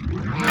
Yeah.